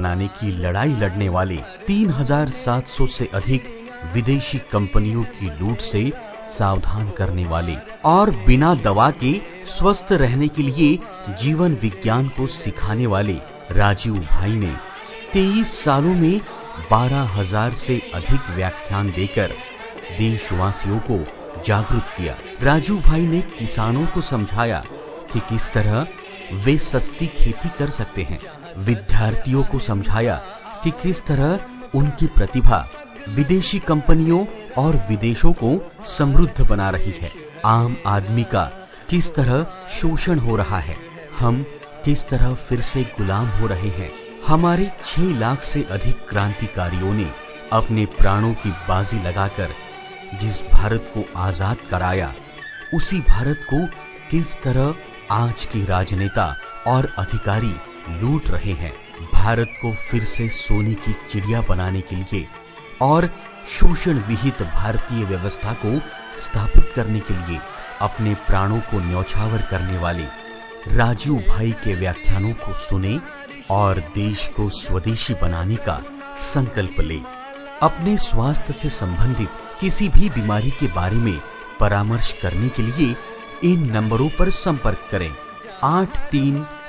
बनाने की लड़ाई लड़ने वाले 3,700 से अधिक विदेशी कंपनियों की लूट से सावधान करने वाले और बिना दवा के स्वस्थ रहने के लिए जीवन विज्ञान को सिखाने वाले राजीव भाई ने 23 सालों में 12,000 से अधिक व्याख्यान देकर देशवासियों को जागरूक किया। राजू भाई ने किसानों को समझाया कि किस तरह वे सस्ती खेती कर सकते हैं। विद्यार्थियों को समझाया कि किस तरह उनकी प्रतिभा विदेशी कंपनियों और विदेशों को समृद्ध बना रही है। आम आदमी का किस तरह शोषण हो रहा है? हम किस तरह फिर से गुलाम हो रहे हैं? हमारे छह लाख से अधिक क्रांतिकारियों ने अपने प्राणों की बाजी लगाकर जिस भारत को आज़ाद कराया, उसी भारत को किस तरह आज के राजनेता और अधिकारी लूट रहे हैं। भारत को फिर से सोने की चिड़िया बनाने के लिए और शोषण विहित भारतीय व्यवस्था को स्थापित करने के लिए अपने प्राणों को न्यौछावर करने वाले राजीव भाई के व्याख्यानों को सुने और देश को स्वदेशी बनाने का संकल्प ले। अपने स्वास्थ्य से संबंधित किसी भी बीमारी के बारे में परामर्श करने के लिए इन नंबरों पर संपर्क करें। आठ तीन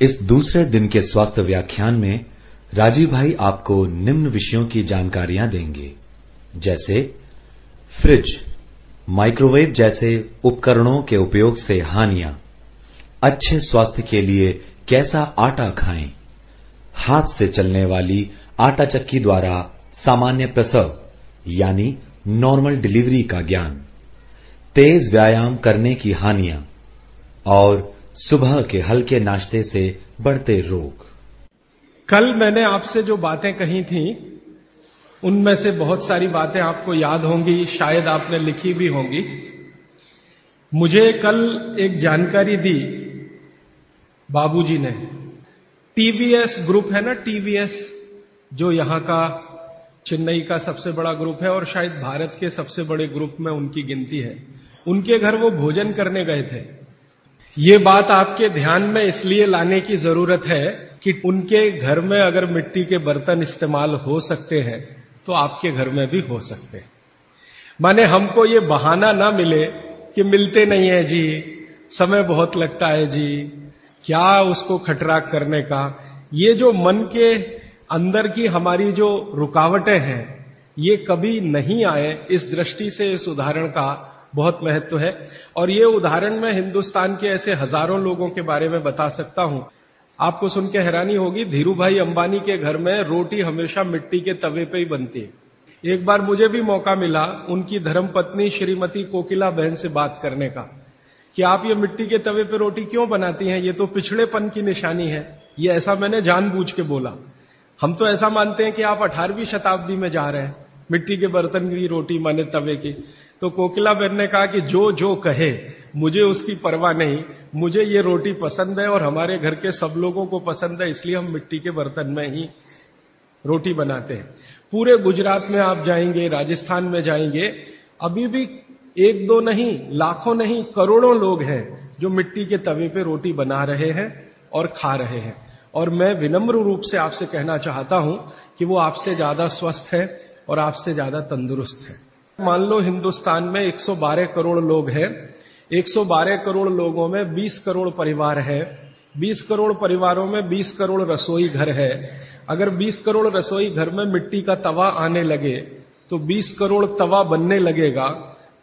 इस दूसरे दिन के स्वास्थ्य व्याख्यान में राजीव भाई आपको निम्न विषयों की जानकारियाँ देंगे। जैसे, फ्रिज, माइक्रोवेव जैसे उपकरणों के उपयोग से हानियाँ, अच्छे स्वास्थ्य के लिए कैसा आटा खाएँ, हाथ से चलने वाली आटा चक्की द्वारा सामान्य प्रसव, यानी नॉर्मल डिलीवरी का ज्ञान, तेज व्यायाम करने की हानियाँ, और सुबह के हल्के नाश्ते से बढ़ते रोग। कल मैंने आपसे जो बातें कही थी, उनमें से बहुत सारी बातें आपको याद होंगी, शायद आपने लिखी भी होंगी। मुझे कल एक जानकारी दी बाबूजी ने। टीवीएस ग्रुप है ना, टीवीएस, जो यहाँ का चेन्नई का सबसे बड़ा ग्रुप है और शायद भारत के सबसे बड़े ग्रुप में उनकी गिनती है। उनके घर वो भोजन करने गए थे। ये बात आपके ध्यान में इसलिए लाने की ज़रूरत है कि उनके घर में अगर मिट्टी के बर्तन इस्तेमाल हो सकते हैं तो आपके घर में भी हो सकते हैं। माने हमको ये बहाना ना मिले कि मिलते नहीं है जी, समय बहुत लगता है जी, क्या उसको खटराक करने का। ये जो मन के अंदर की हमारी जो रुकावटें हैं, ये कभी नहीं आए। इस दृष्टि से इस उदाहरण का बहुत महत्व है। और ये उदाहरण मैं हिंदुस्तान के ऐसे हज़ारों लोगों के बारे में बता सकता हूँ। आपको सुन के हैरानी होगी धीरू भाई अंबानी के घर में रोटी हमेशा मिट्टी के तवे पे ही बनती है। एक बार मुझे भी मौका मिला उनकी धर्मपत्नी श्रीमती कोकिला बहन से बात करने का। कि आप ये मिट्टी के तवे पे रोटी क्यों बनाती हैं? ये तो पिछड़ेपन की निशानी है। ये ऐसा मैंने जानबूझ के बोला। हम तो ऐसा मानते हैं कि आप अठारहवीं शताब्दी में जा रहे हैं। मिट्टी के बर्तन की रोटी माने तवे की। तो कोकिला बहन ने कहा कि जो जो कहे, मुझे उसकी परवाह नहीं। मुझे ये रोटी पसंद है और हमारे घर के सब लोगों को पसंद है, इसलिए हम मिट्टी के बर्तन में ही रोटी बनाते हैं। पूरे गुजरात में आप जाएँगे, राजस्थान में जाएँगे, अभी भी एक दो नहीं, लाखों नहीं, करोड़ों लोग हैं जो मिट्टी के तवे पे रोटी बना रहे हैं और खा रहे हैं। और मैं विनम्र रूप से आपसे कहना चाहता हूँ कि वो आपसे ज़्यादा स्वस्थ है और आपसे ज़्यादा तंदुरुस्त है। मान लो हिंदुस्तान में 112 करोड़ लोग हैं। 112 करोड़ लोगों में 20 करोड़ परिवार है। 20 करोड़ परिवारों में 20 करोड़ रसोई घर है। अगर 20 करोड़ रसोई घर में मिट्टी का तवा आने लगे तो 20 करोड़ तवा बनने लगेगा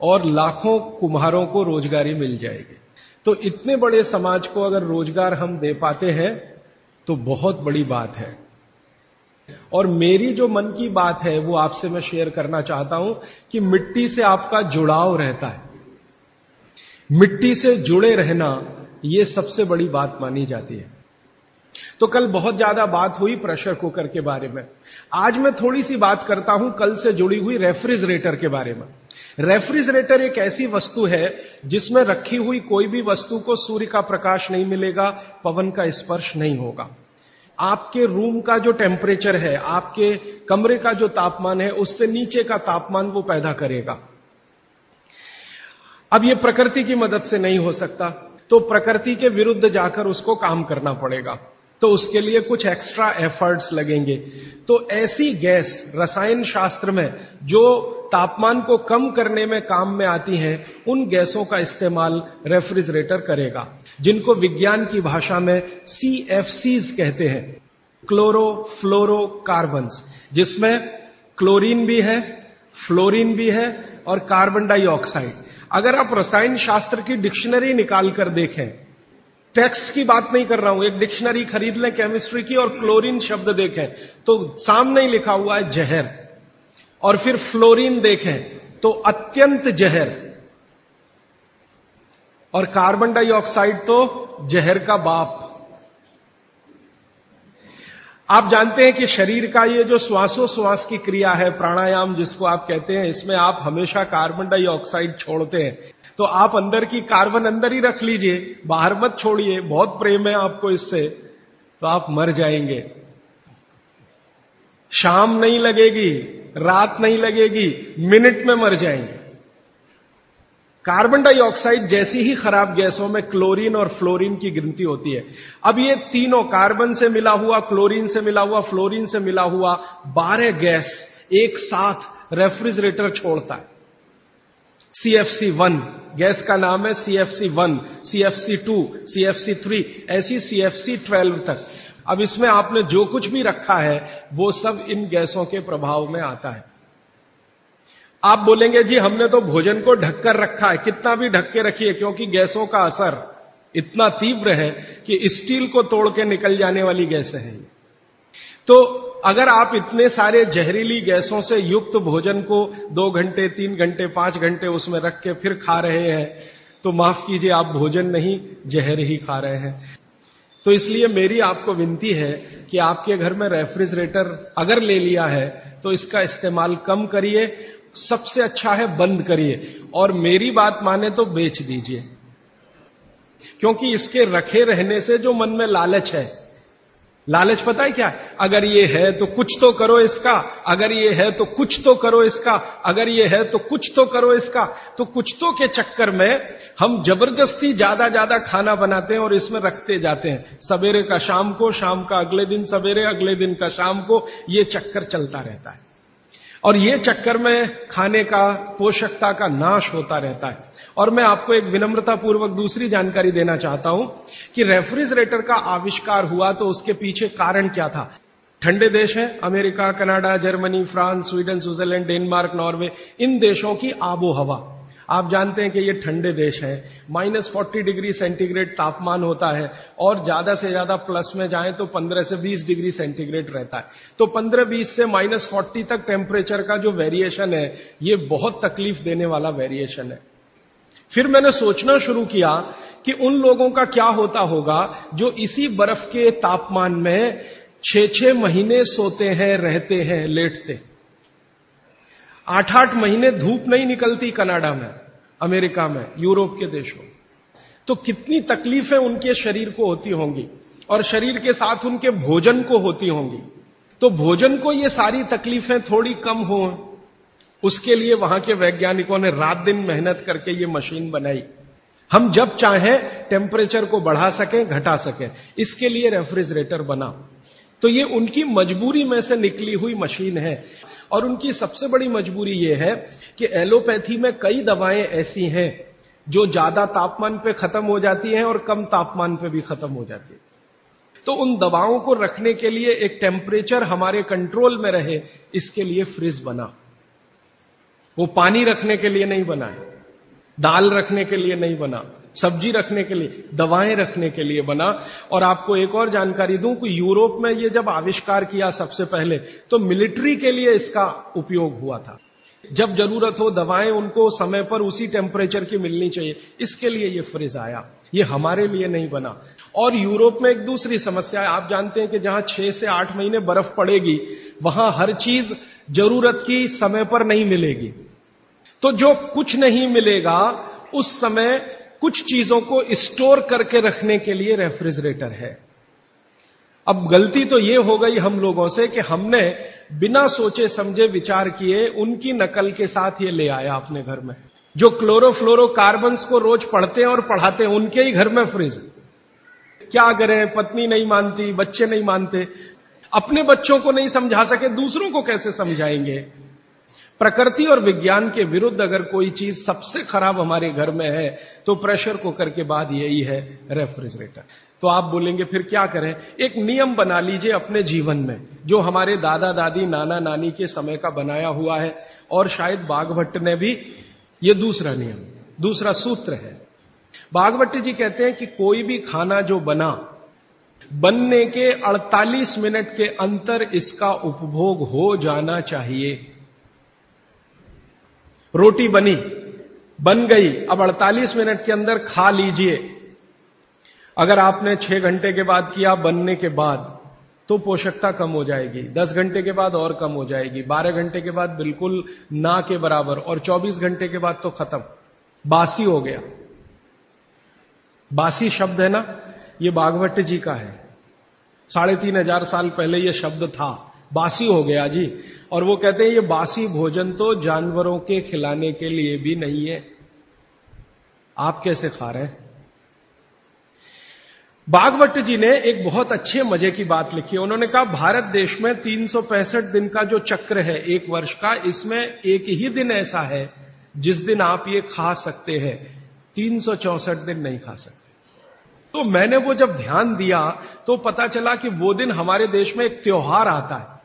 और लाखों कुम्हारों को रोजगारी मिल जाएगी। तो इतने बड़े समाज को अगर रोज़गार हम दे पाते हैं तो बहुत बड़ी बात है। और मेरी जो मन की बात है, वो आपसे मैं शेयर करना चाहता हूँ कि मिट्टी से आपका जुड़ाव रहता है। मिट्टी से जुड़े रहना, ये सबसे बड़ी बात मानी जाती है। तो कल बहुत ज़्यादा बात हुई प्रेशर कुकर के बारे में। आज मैं थोड़ी सी बात करता हूँ कल से जुड़ी हुई रेफ्रिजरेटर के बारे में। रेफ्रिजरेटर एक ऐसी वस्तु है, जिसमें रखी हुई कोई भी वस्तु को सूर्य का प्रकाश नहीं मिलेगा, पवन का स्पर्श नहीं होगा। आपके रूम का जो टेम्परेचर है, आपके कमरे का जो तापमान है, उससे नीचे का तापमान वो पैदा करेगा। अब ये प्रकृति की मदद से नहीं हो सकता तो प्रकृति के विरुद्ध जाकर उसको काम करना पड़ेगा। तो उसके लिए कुछ एक्स्ट्रा एफर्ट्स लगेंगे। तो ऐसी गैस रसायन शास्त्र में जो तापमान को कम करने में काम में आती हैं, उन गैसों का इस्तेमाल रेफ्रिजरेटर करेगा। जिनको विज्ञान की भाषा में सी एफ़ सीज कहते हैं क्लोरो फ्लोरो कार्बन जिसमें क्लोरीन भी है फ्लोरीन भी है और कार्बन डाइऑक्साइड अगर आप रसायन शास्त्र की डिक्शनरी निकाल कर देखें टेक्स्ट की बात नहीं कर रहा हूँ, एक डिक्शनरी खरीद लें केमिस्ट्री की और क्लोरीन शब्द देखें तो सामने ही लिखा हुआ है जहर, और फिर फ्लोरीन देखें तो अत्यंत जहर और कार्बन डाइऑक्साइड तो जहर का बाप। आप जानते हैं कि शरीर का ये जो श्वासोश्वास की क्रिया है, प्राणायाम जिसको आप कहते हैं, इसमें आप हमेशा कार्बन डाइऑक्साइड छोड़ते हैं। तो आप अंदर की कार्बन अंदर ही रख लीजिए, बाहर मत छोड़िए, बहुत प्रेम है आपको इससे तो आप मर जाएँगे। शाम नहीं लगेगी, रात नहीं लगेगी, मिनट में मर जाएँगे। कार्बन डाइऑक्साइड जैसी ही खराब गैसों में क्लोरीन और फ्लोरीन की गिनती होती है। अब ये तीनों कार्बन से मिला हुआ, क्लोरीन से मिला हुआ, फ्लोरीन से मिला हुआ बारह गैस एक साथ रेफ्रिजरेटर छोड़ता है। सीएफसी वन गैस का नाम है C F C one C F C two C F C three ऐसी सी एफ़ सी ट्वेल्व तक। अब इसमें आपने जो कुछ भी रखा है, वो सब इन गैसों के प्रभाव में आता है। आप बोलेंगे, जी, हमने तो भोजन को ढककर रखा है, कितना भी ढक के रखिए, क्योंकि गैसों का असर इतना तीव्र है कि स्टील को तोड़ के निकल जाने वाली गैस है तो अगर आप इतने सारे जहरीली गैसों से युक्त भोजन को दो घंटे, तीन घंटे, पाँच घंटे उसमें रख के फिर खा रहे हैं तो माफ़ कीजिए, आप भोजन नहीं, जहर ही खा रहे हैं। तो इसलिए मेरी आपको विनती है कि आपके घर में रेफ्रिजरेटर अगर ले लिया है तो इसका इस्तेमाल कम करिए सबसे अच्छा है बंद करिए। और मेरी बात माने तो बेच दीजिए। क्योंकि इसके रखे रहने से जो मन में लालच है, लालच पता है क्या? अगर ये है तो कुछ तो करो इसका, अगर ये है तो कुछ तो करो इसका, अगर ये है तो कुछ तो करो इसका। तो कुछ तो के चक्कर में हम ज़बरदस्ती ज़्यादा ज़्यादा खाना बनाते हैं और इसमें रखते जाते हैं। सवेरे का शाम को, शाम का अगले दिन, सवेरे अगले दिन का शाम को, ये चक्कर चलता रहता है। और ये चक्कर में खाने का, पोषकता का नाश होता रहता है। और मैं आपको एक विनम्रता पूर्वक दूसरी जानकारी देना चाहता हूँ कि रेफ्रिजरेटर का आविष्कार हुआ तो उसके पीछे कारण क्या था? ठंडे देश हैं, America, Canada, Germany, France, Sweden, Switzerland, Denmark, Norway, इन देशों की आबो हवा आप जानते हैं कि ये ठंडे देश हैं। माइनस फोर्टी डिग्री सेंटीग्रेड तापमान होता है और ज़्यादा से ज़्यादा प्लस में जाएँ तो 15 से 20 डिग्री सेंटीग्रेड रहता है। तो 15-20 से माइनस फोर्टी तक टेम्परेचर का जो वेरिएशन है, ये बहुत तकलीफ़ देने वाला वेरिएशन है। फिर मैंने सोचना शुरू किया कि उन लोगों का क्या होता होगा जो इसी बर्फ़ के तापमान में छह छह महीने सोते हैं, रहते हैं, लेटते। आठ आठ महीने धूप नहीं निकलती कनाडा में। अमेरिका में, यूरोप के देशों। तो कितनी तकलीफें उनके शरीर को होती होंगी और शरीर के साथ उनके भोजन को होती होंगी। तो भोजन को ये सारी तकलीफें थोड़ी कम हो। उसके लिए वहाँ के वैज्ञानिकों ने रात दिन मेहनत करके ये मशीन बनाई। हम जब चाहें टेम्परेचर को बढ़ा सकें, घटा सकें। इसके लिए रेफ्रिजरेटर बना तो ये उनकी मजबूरी में से निकली हुई मशीन है। और उनकी सबसे बड़ी मजबूरी यह है कि एलोपैथी में कई दवाएँ ऐसी हैं जो ज़्यादा तापमान पे खत्म हो जाती हैं और कम तापमान पे भी खत्म हो जाती है। तो उन दवाओं को रखने के लिए एक टेम्परेचर हमारे कंट्रोल में रहे, इसके लिए फ्रिज बना। वो पानी रखने के लिए नहीं बना दाल रखने के लिए नहीं बना। सब्ज़ी रखने के लिए, दवाएँ रखने के लिए बना। और आपको एक और जानकारी दूँ कि यूरोप में ये जब आविष्कार किया सबसे पहले तो मिलिट्री के लिए इसका उपयोग हुआ था। जब ज़रूरत हो, दवाएँ उनको समय पर उसी टेम्परेचर की मिलनी चाहिए। इसके लिए ये फ्रिज आया। ये हमारे लिए नहीं बना। और यूरोप में एक दूसरी समस्या है। आप जानते हैं कि जहाँ छह से आठ महीने बर्फ़ पड़ेगी, वहाँ हर चीज़ ज़रूरत की समय पर नहीं मिलेगी। तो जो कुछ नहीं मिलेगा, उस समय कुछ चीज़ों को स्टोर करके रखने के लिए रेफ्रिजरेटर है। अब गलती तो यह हो गई हम लोगों से कि हमने बिना सोचे समझे विचार किए उनकी नकल के साथ ये ले आया अपने घर में। जो क्लोरोफ्लोरो कार्बन्स को रोज पढ़ते हैं और पढ़ाते हैं, उनके ही घर में फ्रिज। क्या करें? पत्नी नहीं मानती, बच्चे नहीं मानते। अपने बच्चों को नहीं समझा सके, दूसरों को कैसे समझाएँगे? प्रकृति और विज्ञान के विरुद्ध अगर कोई चीज़ सबसे खराब हमारे घर में है तो प्रेशर कुकर के बाद यही है रेफ्रिजरेटर। तो आप बोलेंगे, फिर क्या करें? एक नियम बना लीजिए अपने जीवन में, जो हमारे दादा दादी, नाना नानी के समय का बनाया हुआ है, और शायद बाघभट्ट ने भी ये दूसरा नियम, दूसरा सूत्र है। बागवट जी कहते हैं कि कोई भी खाना जो बना, बनने के 48 मिनट के अंतर इसका उपभोग हो जाना चाहिए। रोटी बनी, बन गई। अब 48 मिनट के अंदर खा लीजिए। अगर आपने छह घंटे के बाद किया बनने के बाद तो पोषकता कम हो जाएगी। 10 घंटे के बाद और कम हो जाएगी। 12 घंटे के बाद बिल्कुल ना के बराबर, और 24 घंटे के बाद तो खत्म। बासी हो गया। बासी शब्द है ना? ये बागवट जी का है। साढ़े तीन हज़ार साल पहले यह शब्द था। बासी हो गया जी। और वो कहते हैं, ये बासी भोजन तो जानवरों के खिलाने के लिए भी नहीं है। आप कैसे खा रहे हैं? बागवट जी ने एक बहुत अच्छे मज़े की बात लिखी। है उन्होंने कहा, भारत देश में तीन सौ पैंसठ दिन का जो चक्र है, एक वर्ष का, इसमें एक ही दिन ऐसा है, जिस दिन आप ये खा सकते हैं। तीन दिन नहीं खा सकते। तो मैंने वो जब ध्यान दिया तो पता चला कि वो दिन हमारे देश में एक त्योहार आता है।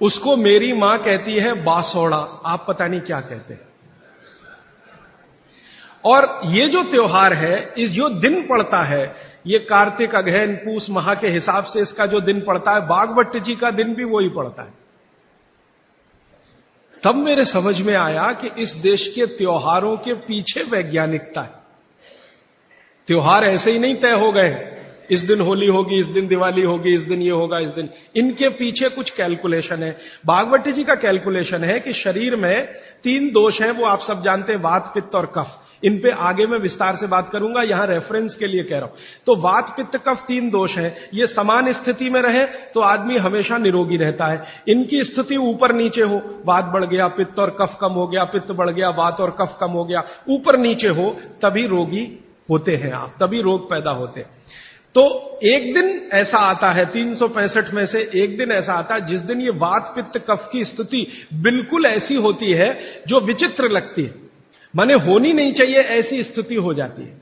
उसको मेरी माँ कहती है बासोड़ा। आप पता नहीं क्या कहते हैं। और ये जो त्योहार है, इस जो दिन पड़ता है, ये कार्तिक अगहन पूस, माह के हिसाब से इसका जो दिन पड़ता है, बागवट जी का दिन भी वही पड़ता है। तब मेरे समझ में आया कि इस देश के त्योहारों के पीछे वैज्ञानिकता है। त्योहार ऐसे ही नहीं तय हो गए। इस दिन होली होगी, इस दिन दिवाली होगी, इस दिन ये होगा, इस दिन। इनके पीछे कुछ कैलकुलेशन है। बागवती जी का कैलकुलेशन है कि शरीर में तीन दोष हैं, वो आप सब जानते हैं, वात, पित्त और कफ। इन पे आगे मैं विस्तार से बात करूँगा, यहाँ रेफरेंस के लिए कह रहा हूँ। तो वात, पित्त, कफ तीन दोष हैं। ये समान स्थिति में रहे तो आदमी हमेशा निरोगी रहता है। इनकी स्थिति ऊपर नीचे हो, वात बढ़ गया, पित्त और कफ कम हो गया, पित्त बढ़ गया, वात और कफ कम हो गया। ऊपर नीचे हो, तभी रोगी होते हैं आप, तभी रोग पैदा होते हैं। तो एक दिन ऐसा आता है, तीन सौ पैंसठ में से एक दिन ऐसा आता है, जिस दिन ये वात पित्त कफ की स्थिति बिल्कुल ऐसी होती है जो विचित्र लगती है। माने होनी नहीं चाहिए, ऐसी स्थिति हो जाती है।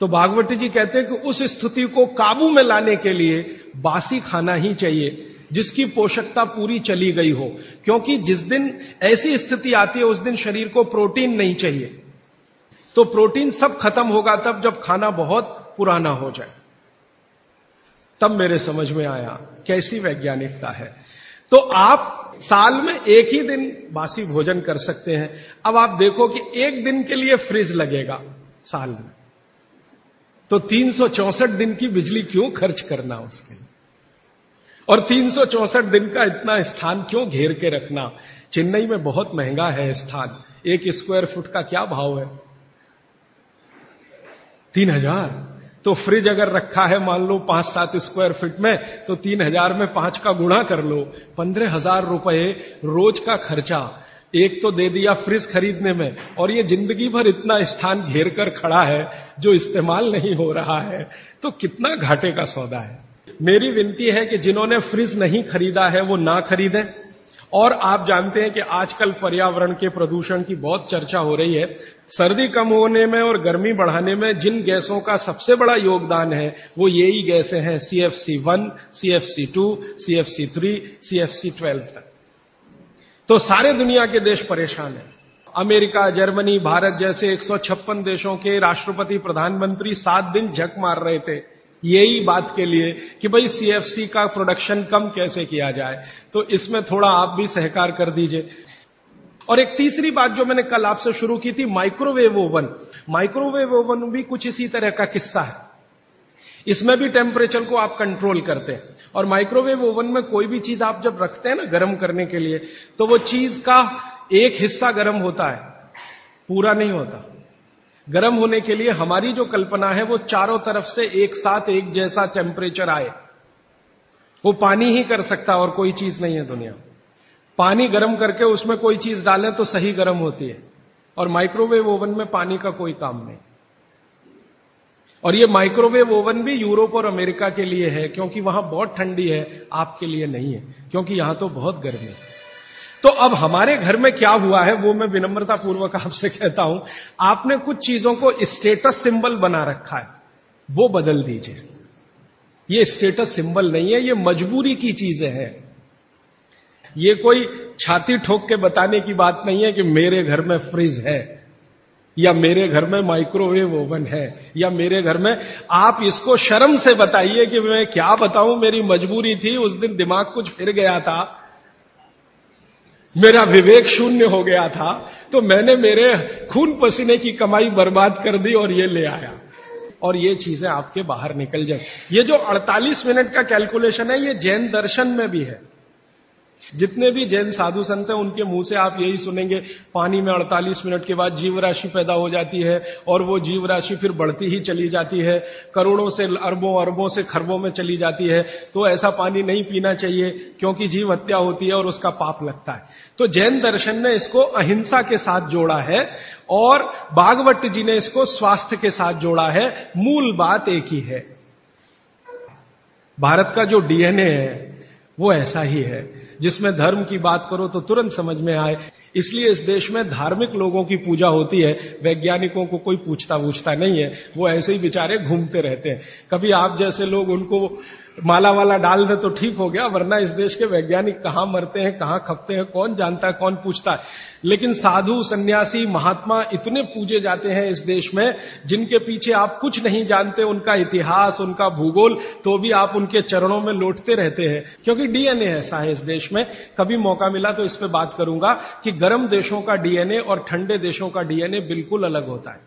तो भागवती जी कहते हैं कि उस स्थिति को काबू में लाने के लिए बासी खाना ही चाहिए, जिसकी पोषकता पूरी चली गई हो। क्योंकि जिस दिन ऐसी स्थिति आती है, उस दिन शरीर को प्रोटीन नहीं चाहिए। तो प्रोटीन सब खत्म होगा तब जब खाना बहुत पुराना हो जाए। तब मेरे समझ में आया कैसी वैज्ञानिकता है। तो आप साल में एक ही दिन बासी भोजन कर सकते हैं। अब आप देखो कि एक दिन के लिए फ्रिज लगेगा साल में। तो तीन दिन की बिजली क्यों खर्च करना उसके लिए? और तीन दिन का इतना स्थान क्यों घेर के रखना? चेन्नई में बहुत महँगा है स्थान। एक स्क्वायर फुट का क्या भाव है? तीन हज़ार। तो फ्रिज अगर रखा है, मान लो पाँच सात स्क्वायर फीट में तो तीन हज़ार में पाँच का गुणा कर लो। पंद्रह हज़ार रुपए रोज का खर्चा। एक तो दे दिया फ्रिज खरीदने में, और ये ज़िंदगी भर इतना स्थान घेर कर खड़ा है, जो इस्तेमाल नहीं हो रहा है। तो कितना घाटे का सौदा है। मेरी विनती है कि जिन्होंने फ्रिज नहीं खरीदा है, वो ना खरीदें। और आप जानते हैं कि आजकल पर्यावरण के प्रदूषण की बहुत चर्चा हो रही है। सर्दी कम होने में और गर्मी बढ़ाने में जिन गैसों का सबसे बड़ा योगदान है, वो यही गैसें हैं CFC one CFC two CFC three CFC twelve तक। तो सारे दुनिया के देश परेशान हैं। अमेरिका, जर्मनी, भारत जैसे 156 देशों के राष्ट्रपति प्रधानमंत्री सात दिन झक मार रहे थे। यही बात के लिए कि भाई सीएफसी का प्रोडक्शन कम कैसे किया जाए। तो इसमें थोड़ा आप भी सहकार कर दीजिए। और एक तीसरी बात जो मैंने कल आपसे शुरू की थी माइक्रोवेव ओवन माइक्रोवेव ओवन भी कुछ इसी तरह का किस्सा है। इसमें भी टेम्परेचर को आप कंट्रोल करते हैं। और माइक्रोवेव ओवन में कोई भी चीज़ आप जब रखते हैं ना गर्म करने के लिए तो वो चीज़ का एक हिस्सा गर्म होता है। पूरा नहीं होता। गर्म होने के लिए हमारी जो कल्पना है, वो चारों तरफ़ से एक साथ एक जैसा टेम्परेचर आए। वो पानी ही कर सकता और कोई चीज़ नहीं है दुनिया। पानी गर्म करके उसमें कोई चीज़ डालें तो सही गर्म होती है। और माइक्रोवेव ओवन में पानी का कोई काम नहीं। और ये माइक्रोवेव ओवन भी यूरोप और अमेरिका के लिए है, क्योंकि वहाँ बहुत ठंडी है, आपके लिए नहीं है, क्योंकि यहाँ तो बहुत गर्मी है। तो अब हमारे घर में क्या हुआ है, वो मैं विनम्रता पूर्वक आपसे कहता हूँ। आपने कुछ चीज़ों को स्टेटस सिंबल बना रखा है, वो बदल दीजिए। ये स्टेटस सिंबल नहीं है, ये मजबूरी की चीज़ें हैं। ये कोई छाती ठोक के बताने की बात नहीं है कि मेरे घर में फ्रिज है, या मेरे घर में माइक्रोवेव ओवन है, या मेरे घर में, आप इसको शर्म से बताइए कि मैं क्या बताऊँ, मेरी मजबूरी थी, उस दिन दिमाग कुछ फिर गया था, मेरा विवेक शून्य हो गया था तो मैंने मेरे खून पसीने की कमाई बर्बाद कर दी और ये ले आया। और ये चीज़ें आपके बाहर निकल जाए। ये जो 48 मिनट का कैलकुलेशन है, ये जैन दर्शन में भी है। जितने भी जैन साधु संत हैं, उनके मुँह से आप यही सुनेंगे, पानी में 48 मिनट के बाद जीव राशि पैदा हो जाती है और वो जीव राशि फिर बढ़ती ही चली जाती है, करोड़ों से अरबों अरबों से खरबों में चली जाती है तो ऐसा पानी नहीं पीना चाहिए, क्योंकि जीव हत्या होती है और उसका पाप लगता है। तो जैन दर्शन ने इसको अहिंसा के साथ जोड़ा है और बागवट जी ने इसको स्वास्थ्य के साथ जोड़ा है, मूल बात एक ही है। भारत का जो डीएनए है, वो ऐसा ही है। जिसमें धर्म की बात करो तो तुरंत समझ में आए। इसलिए इस देश में धार्मिक लोगों की पूजा होती है, वैज्ञानिकों को कोई पूछता पूछता नहीं है, वो ऐसे ही बेचारे घूमते रहते हैं। कभी आप जैसे लोग उनको माला वाला डाल दे तो ठीक हो गया, वरना इस देश के वैज्ञानिक कहाँ मरते हैं, कहाँ खपते हैं, कौन जानता है, कौन पूछता है? लेकिन साधु, सन्यासी, महात्मा इतने पूजे जाते हैं इस देश में, जिनके पीछे आप कुछ नहीं जानते, उनका इतिहास, उनका भूगोल तो भी आप उनके चरणों में लौटते रहते हैं। क्योंकि डीएनए ऐसा है इस देश में। कभी मौका मिला तो इस पर बात करूँगा कि गर्म देशों का डीएनए और ठंडे देशों का डीएनए बिल्कुल अलग होता है।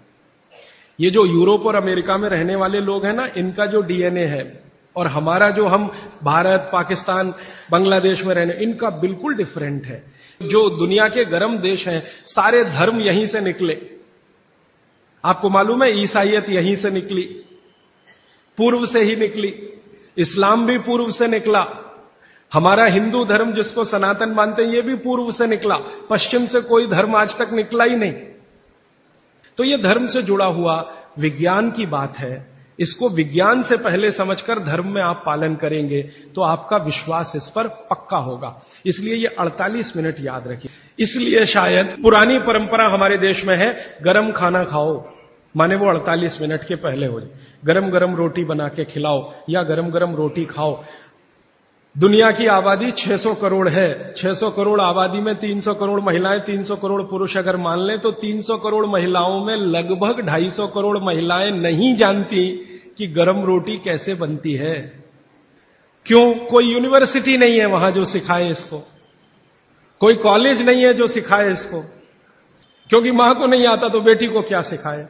ये जो यूरोप और अमेरिका में रहने वाले लोग हैं ना, इनका जो डीएनए है और हमारा जो हम भारत, पाकिस्तान, बांग्लादेश में रहने, इनका बिल्कुल डिफरेंट है। जो दुनिया के गर्म देश हैं, सारे धर्म यहीं से निकले। आपको मालूम है, ईसाइयत यहीं से निकली, पूर्व से ही निकली, इस्लाम भी पूर्व से निकला। हमारा हिंदू धर्म जिसको सनातन मानते हैं, ये भी पूर्व से निकला, पश्चिम से कोई धर्म आज तक निकला ही नहीं। तो ये धर्म से जुड़ा हुआ विज्ञान की बात है। इसको विज्ञान से पहले समझकर धर्म में आप पालन करेंगे तो आपका विश्वास इस पर पक्का होगा। इसलिए ये 48 मिनट याद रखिए। इसलिए शायद पुरानी परंपरा हमारे देश में है, गरम खाना खाओ। माने वो 48 मिनट के पहले हो जाए। गरम गरम रोटी बना के खिलाओ, या गरम गरम रोटी खाओ। दुनिया की आबादी 600 करोड़ है। 600 करोड़ आबादी में 300 करोड़ महिलाएँ 300 करोड़ पुरुष अगर मान लें तो 300 करोड़ महिलाओं में लगभग 250 करोड़ महिलाएँ नहीं जानती कि गर्म रोटी कैसे बनती है। क्यों? कोई यूनिवर्सिटी नहीं है वहाँ जो सिखाए इसको। कोई कॉलेज नहीं है जो सिखाए इसको। क्योंकि माँ को नहीं आता तो बेटी को क्या सिखाए?